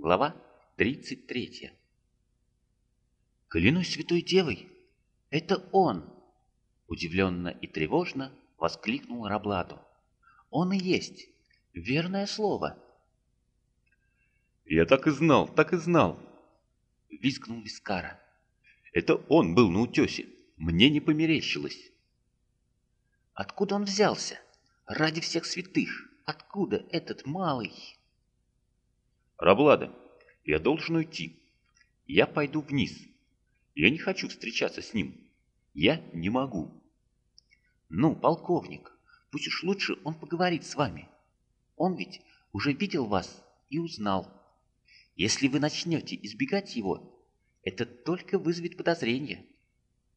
Глава 33. «Клянусь святой девой, это он!» Удивленно и тревожно воскликнул Рабладу. «Он и есть! Верное слово!» «Я так и знал, так и знал!» Визгнул Вискара. «Это он был на утесе! Мне не померещилось!» «Откуда он взялся? Ради всех святых! Откуда этот малый?» «Раблада, я должен уйти. Я пойду вниз. Я не хочу встречаться с ним. Я не могу». «Ну, полковник, пусть уж лучше он поговорит с вами. Он ведь уже видел вас и узнал. Если вы начнете избегать его, это только вызовет подозрение.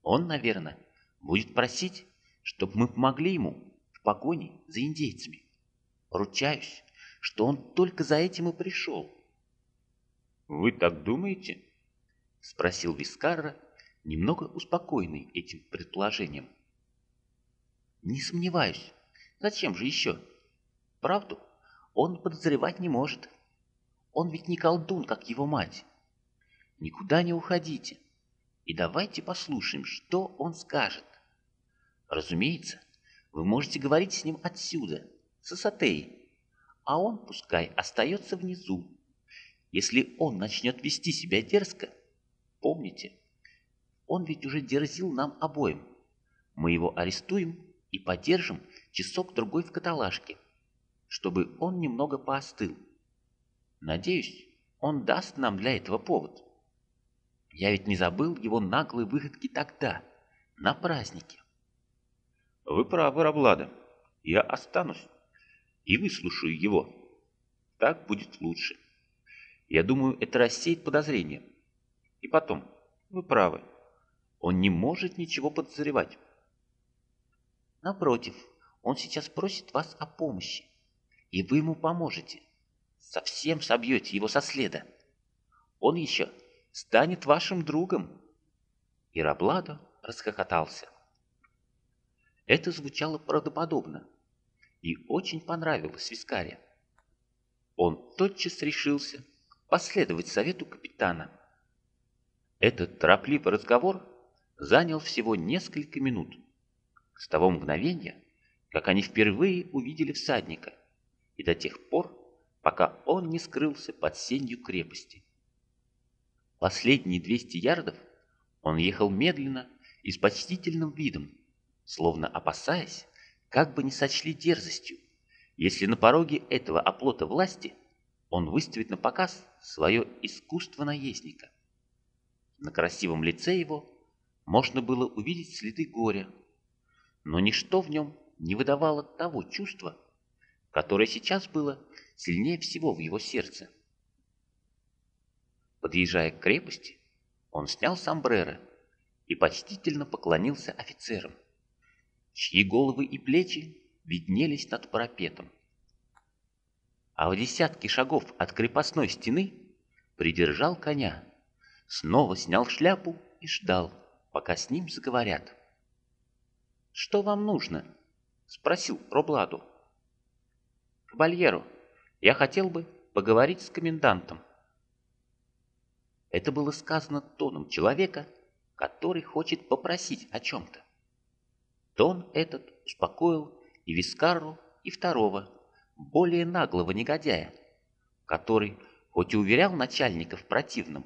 Он, наверное, будет просить, чтобы мы помогли ему в погоне за индейцами. Ручаюсь, что он только за этим и пришел. «Вы так думаете?» — спросил Вискарра, немного успокоенный этим предположением. «Не сомневаюсь. Зачем же еще? Правду он подозревать не может. Он ведь не колдун, как его мать. Никуда не уходите. И давайте послушаем, что он скажет. Разумеется, вы можете говорить с ним отсюда, с Асатеи, а он пускай остается внизу. Если он начнет вести себя дерзко, помните, он ведь уже дерзил нам обоим. Мы его арестуем и подержим часок-другой в каталажке, чтобы он немного поостыл. Надеюсь, он даст нам для этого повод. Я ведь не забыл его наглые выходки тогда, на празднике. Вы правы, Раблада. Я останусь и выслушаю его. Так будет лучше. Я думаю, это рассеет подозрения. И потом, вы правы, он не может ничего подозревать. Напротив, он сейчас просит вас о помощи, и вы ему поможете. Совсем собьете его со следа. Он еще станет вашим другом. И Рабладо расхохотался. Это звучало правдоподобно и очень понравилось Вискаре. Он тотчас решился последовать совету капитана. Этот торопливый разговор занял всего несколько минут. С того мгновения, как они впервые увидели всадника, и до тех пор, пока он не скрылся под сенью крепости. Последние 200 ярдов он ехал медленно и с почтительным видом, словно опасаясь, как бы не сочли дерзостью, если на пороге этого оплота власти он выставит на показ свое искусство наездника. На красивом лице его можно было увидеть следы горя, но ничто в нем не выдавало того чувства, которое сейчас было сильнее всего в его сердце. Подъезжая к крепости, он снял сомбреро и почтительно поклонился офицерам, чьи головы и плечи виднелись над парапетом а в десятке шагов от крепостной стены придержал коня, снова снял шляпу и ждал, пока с ним заговорят. «Что вам нужно?» — спросил Робладу. «Кабальеру, я хотел бы поговорить с комендантом». Это было сказано тоном человека, который хочет попросить о чем-то. Тон этот успокоил и Вискару, и второго, более наглого негодяя, который, хоть и уверял начальника в противном,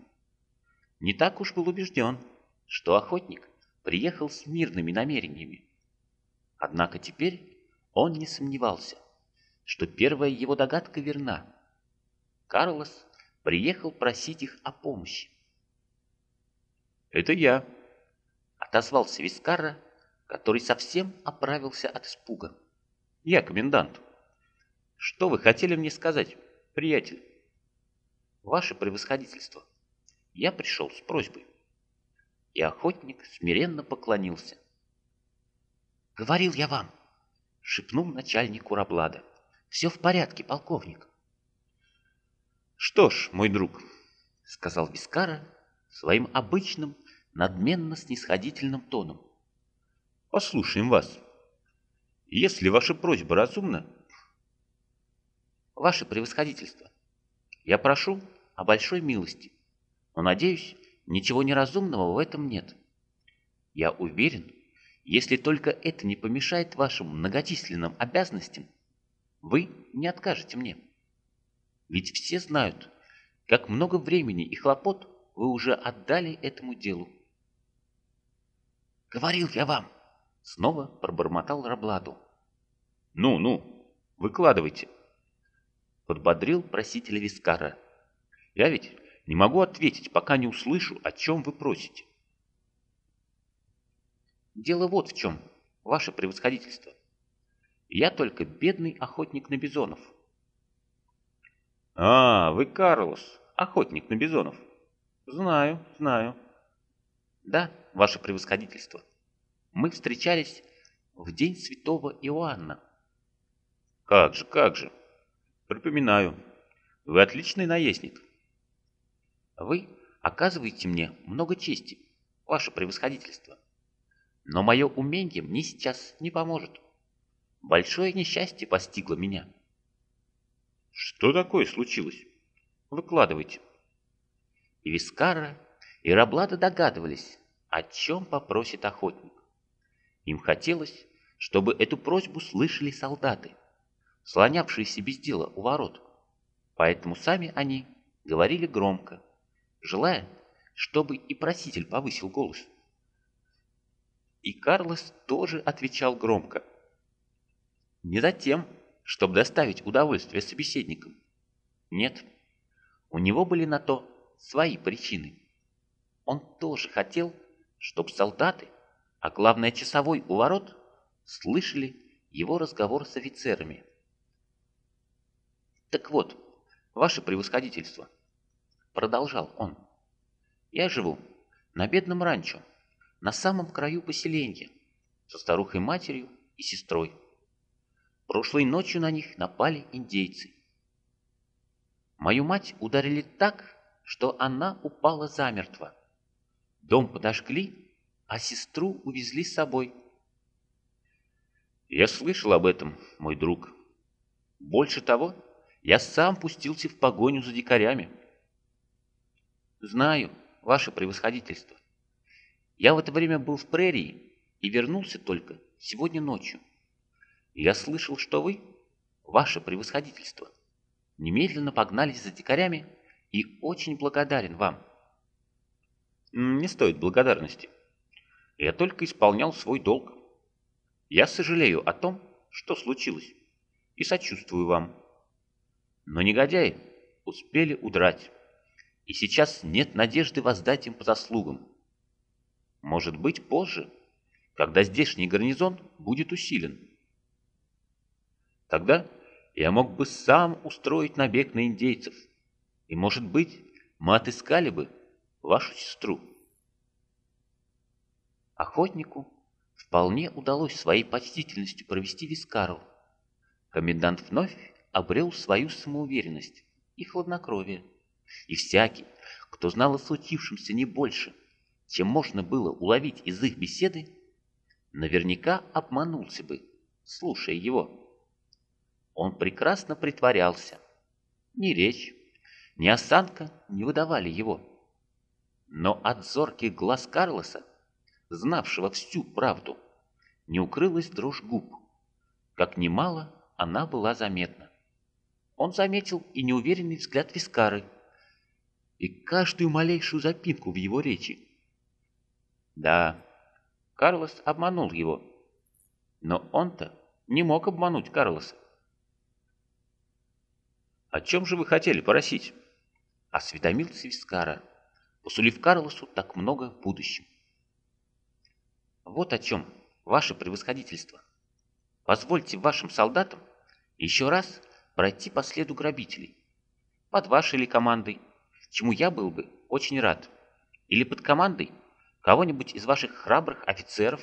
не так уж был убежден, что охотник приехал с мирными намерениями. Однако теперь он не сомневался, что первая его догадка верна. Карлос приехал просить их о помощи. «Это я», — отозвался Вискара, который совсем оправился от испуга. «Я комендант». Что вы хотели мне сказать, приятель? Ваше превосходительство, я пришел с просьбой. И охотник смиренно поклонился. Говорил я вам, шепнул начальнику Раблада. Все в порядке, полковник. Что ж, мой друг, сказал Вискара своим обычным, надменно-снисходительным тоном. Послушаем вас. Если ваша просьба разумна, Ваше превосходительство, я прошу, о большой милости, но, надеюсь, ничего неразумного в этом нет. Я уверен, если только это не помешает вашим многочисленным обязанностям, вы не откажете мне. Ведь все знают, как много времени и хлопот вы уже отдали этому делу. «Говорил я вам!» — снова пробормотал Рабладу. «Ну, ну, выкладывайте!» — подбодрил просителя Вискара. «Я ведь не могу ответить, пока не услышу, о чем вы просите». «Дело вот в чем, ваше превосходительство. Я только бедный охотник на бизонов». «А, вы Карлос, охотник на бизонов. Знаю, знаю». «Да, ваше превосходительство. Мы встречались в день святого Иоанна». «Как же, как же. Припоминаю. Вы отличный наездник». «Вы оказываете мне много чести, ваше превосходительство. Но мое умение мне сейчас не поможет. Большое несчастье постигло меня». «Что такое случилось? Выкладывайте». И Вискара, и Раблада догадывались, о чем попросит охотник. Им хотелось, чтобы эту просьбу слышали солдаты, слонявшиеся без дела у ворот. Поэтому сами они говорили громко, желая, чтобы и проситель повысил голос. И Карлос тоже отвечал громко. Не за тем, чтобы доставить удовольствие собеседникам. Нет, у него были на то свои причины. Он тоже хотел, чтобы солдаты, а главное часовой у ворот, слышали его разговор с офицерами. «Так вот, ваше превосходительство», — продолжал он, — «я живу на бедном ранчо, на самом краю поселения, со старухой-матерью и сестрой. Прошлой ночью на них напали индейцы. Мою мать ударили так, что она упала замертво. Дом подожгли, а сестру увезли с собой. Я слышал об этом, мой друг. Больше того, я сам пустился в погоню за дикарями. Знаю, ваше превосходительство. Я в это время был в прерии и вернулся только сегодня ночью. Я слышал, что вы, ваше превосходительство, немедленно погнались за дикарями и очень благодарен вам. Не стоит благодарности. Я только исполнял свой долг. Я сожалею о том, что случилось, и сочувствую вам. Но негодяи успели удрать, и сейчас нет надежды воздать им по заслугам. Может быть, позже, когда здешний гарнизон будет усилен. Тогда я мог бы сам устроить набег на индейцев, и, может быть, мы отыскали бы вашу сестру. Охотнику вполне удалось своей почтительностью провести Вискару. Комендант вновь обрел свою самоуверенность и хладнокровие. И всякий, кто знал о случившемся не больше, чем можно было уловить из их беседы, наверняка обманулся бы, слушая его. Он прекрасно притворялся. Ни речь, ни осанка не выдавали его. Но от зорких глаз Карлоса знавшего всю правду, не укрылась дрожь губ. Как немало она была заметна. Он заметил и неуверенный взгляд Вискары, и каждую малейшую запинку в его речи. Да, Карлос обманул его, но он-то не мог обмануть Карлоса. «О чем же вы хотели просить?» — осведомился Вискара, посулив Карлосу так много в будущем. Вот о чем, ваше превосходительство. Позвольте вашим солдатам еще раз пройти по следу грабителей. Под вашей ли командой, чему я был бы очень рад. Или под командой кого-нибудь из ваших храбрых офицеров.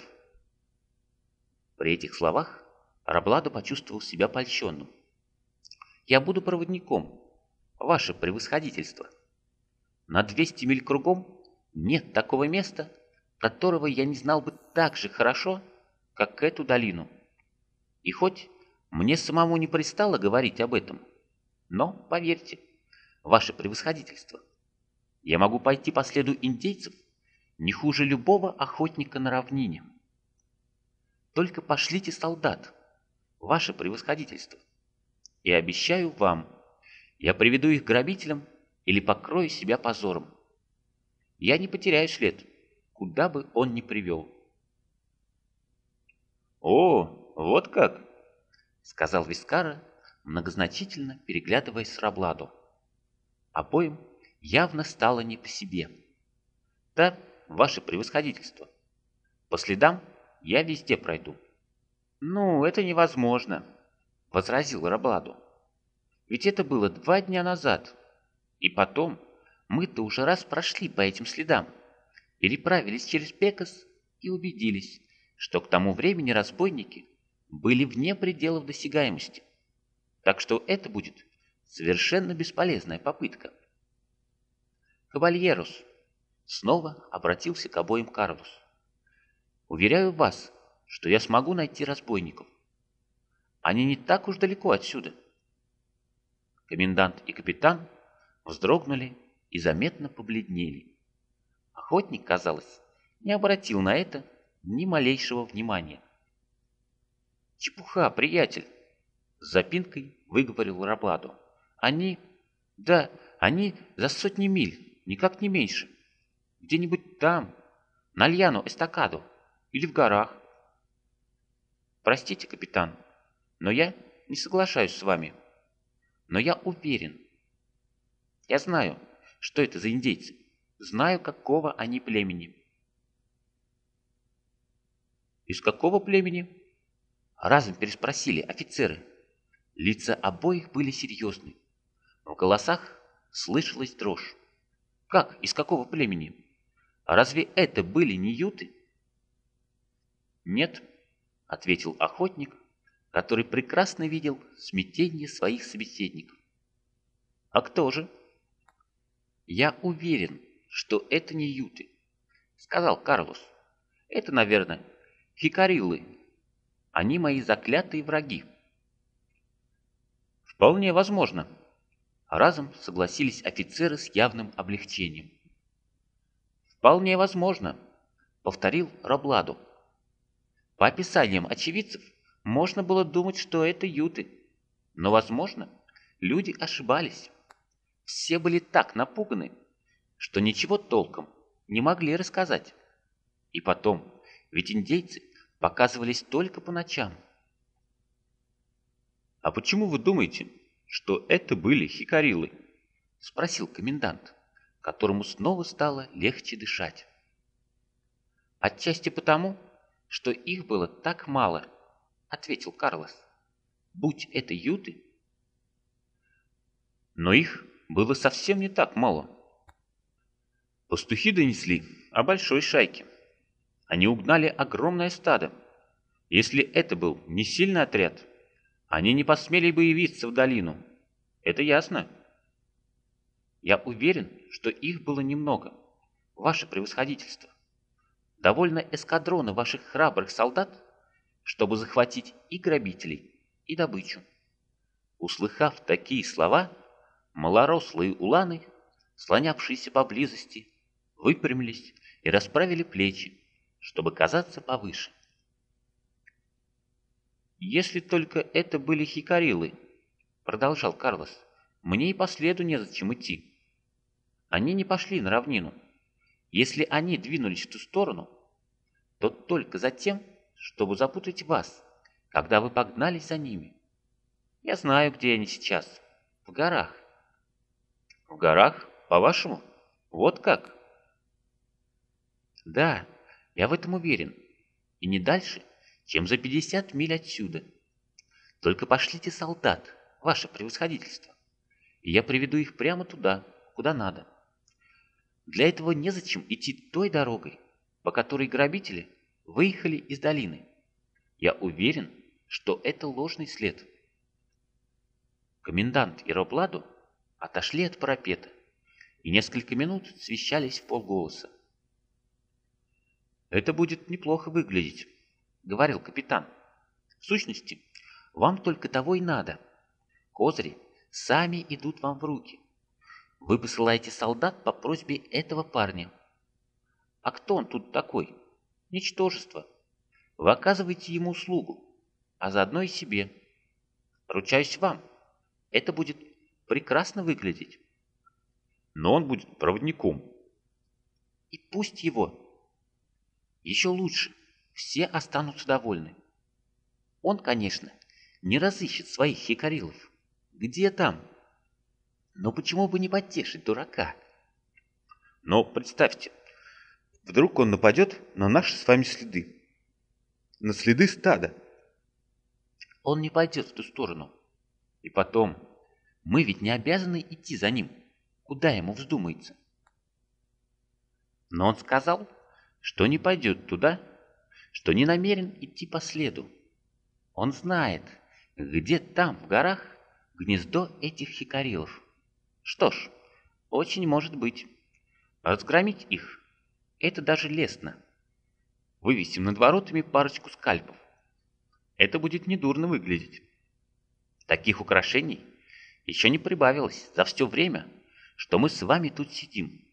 При этих словах Рабладо почувствовал себя польщенным. «Я буду проводником, ваше превосходительство. На 200 миль кругом нет такого места, которого я не знал бы так же хорошо, как эту долину. И хоть мне самому не пристало говорить об этом, но, поверьте, ваше превосходительство. Я могу пойти по следу индейцев не хуже любого охотника на равнине. Только пошлите солдат, ваше превосходительство, и обещаю вам, я приведу их грабителям или покрою себя позором. Я не потеряю след, куда бы он ни привел. «О, вот как!» — сказал Вискара, многозначительно переглядываясь с Рабладу. Обоим явно стало не по себе. «Да, ваше превосходительство. По следам я везде пройду». «Ну, это невозможно», — возразил Рабладу. «Ведь это было два дня назад. И потом, мы-то уже раз прошли по этим следам, переправились через Пекас и убедились, что к тому времени разбойники были вне пределов досягаемости. Так что это будет совершенно бесполезная попытка. Кавальерус снова обратился к обоим Карлус. Уверяю вас, что я смогу найти разбойников. Они не так уж далеко отсюда. Комендант и капитан вздрогнули и заметно побледнели. Охотник, казалось, не обратил на это ни малейшего внимания. «Чепуха, приятель!» С запинкой выговорил Рабладу. «Они... да, они за сотни миль, никак не меньше. Где-нибудь там, на Льяну Эстакаду или в горах. Простите, капитан, но я не соглашаюсь с вами. Но я уверен. Я знаю, что это за индейцы. Знаю, какого они племени. «Из какого племени?» Разом переспросили офицеры. Лица обоих были серьезны. В голосах слышалась дрожь. «Как? Из какого племени? Разве это были не юты?» «Нет», — ответил охотник, который прекрасно видел смятение своих собеседников. «А кто же?» «Я уверен, что это не юты», — сказал Карлос. «Это, наверное, Хикарилы. Они мои заклятые враги. Вполне возможно. Разом согласились офицеры с явным облегчением. Вполне возможно, повторил Рабладу. По описаниям очевидцев можно было думать, что это юты. Но, возможно, люди ошибались. Все были так напуганы, что ничего толком не могли рассказать. И потом, ведь индейцы показывались только по ночам. «А почему вы думаете, что это были хикарилы?» — спросил комендант, которому снова стало легче дышать. «Отчасти потому, что их было так мало», — ответил Карлос. «Будь это юты». Но их было совсем не так мало. Пастухи донесли о большой шайке. Они угнали огромное стадо. Если это был не сильный отряд, они не посмели бы явиться в долину. Это ясно? Я уверен, что их было немного. Ваше превосходительство. Довольно эскадрона ваших храбрых солдат, чтобы захватить и грабителей, и добычу. Услыхав такие слова, малорослые уланы, слонявшиеся поблизости, выпрямились и расправили плечи, чтобы казаться повыше. «Если только это были хикарилы», — продолжал Карлос, — «мне и по следу незачем идти. Они не пошли на равнину. Если они двинулись в ту сторону, то только за тем, чтобы запутать вас, когда вы погнались за ними. Я знаю, где они сейчас. В горах». «В горах? По-вашему? Вот как?» «Да, я в этом уверен. И не дальше, чем за 50 миль отсюда. Только пошлите солдат, ваше превосходительство, и я приведу их прямо туда, куда надо. Для этого незачем идти той дорогой, по которой грабители выехали из долины. Я уверен, что это ложный след. Комендант и Робладу отошли от парапета и несколько минут свещались в полголоса. «Это будет неплохо выглядеть», — говорил капитан. «В сущности, вам только того и надо. Козыри сами идут вам в руки. Вы посылаете солдат по просьбе этого парня. А кто он тут такой? Ничтожество. Вы оказываете ему услугу, а заодно и себе. Ручаюсь вам, это будет прекрасно выглядеть. Но он будет проводником. И пусть его. Еще лучше, все останутся довольны. Он, конечно, не разыщет своих хикарилов. Где там? Но почему бы не потешить дурака? Но представьте, вдруг он нападет на наши с вами следы. На следы стада. Он не пойдет в ту сторону. И потом, мы ведь не обязаны идти за ним, куда ему вздумается. Но он сказал, что не пойдет туда, что не намерен идти по следу. Он знает, где там, в горах, гнездо этих хикарилов. Что ж, очень может быть. Разгромить их — это даже лестно. Вывесим над воротами парочку скальпов. Это будет недурно выглядеть. Таких украшений еще не прибавилось за все время, что мы с вами тут сидим.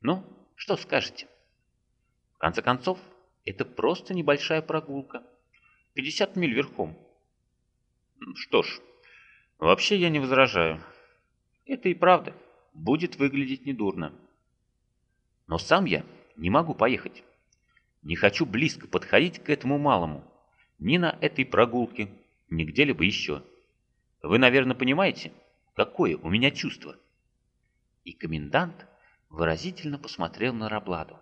Ну, что скажете? Конце концов, это просто небольшая прогулка. 50 миль верхом. Что ж, вообще я не возражаю. Это и правда будет выглядеть недурно. Но сам я не могу поехать. Не хочу близко подходить к этому малому. Ни на этой прогулке, ни где-либо еще. Вы, наверное, понимаете, какое у меня чувство. И комендант выразительно посмотрел на Рабладу.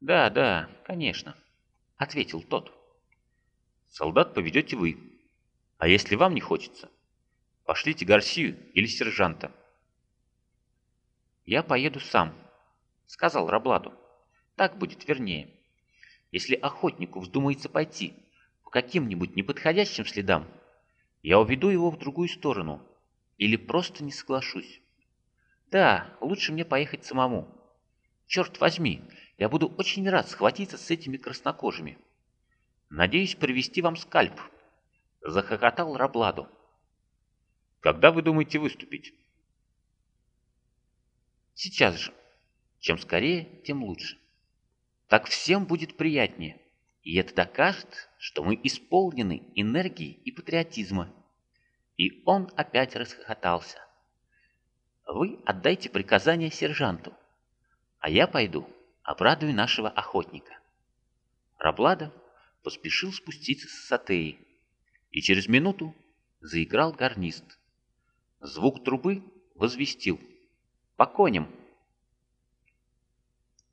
«Да, да, конечно», — ответил тот. «Солдат поведете вы, а если вам не хочется, пошлите Гарсию или сержанта». «Я поеду сам», — сказал Рабладу. «Так будет вернее. Если охотнику вздумается пойти по каким-нибудь неподходящим следам, я уведу его в другую сторону или просто не соглашусь. Да, лучше мне поехать самому. Черт возьми, я буду очень рад схватиться с этими краснокожими. Надеюсь привести вам скальп. Захохотал Рабладу. Когда вы думаете выступить? Сейчас же. Чем скорее, тем лучше. Так всем будет приятнее. И это докажет, что мы исполнены энергии и патриотизма. И он опять расхохотался. Вы отдайте приказание сержанту, а я пойду обрадую нашего охотника. Раблада поспешил спуститься с сатеи, и через минуту заиграл гарнист. Звук трубы возвестил «По коням!»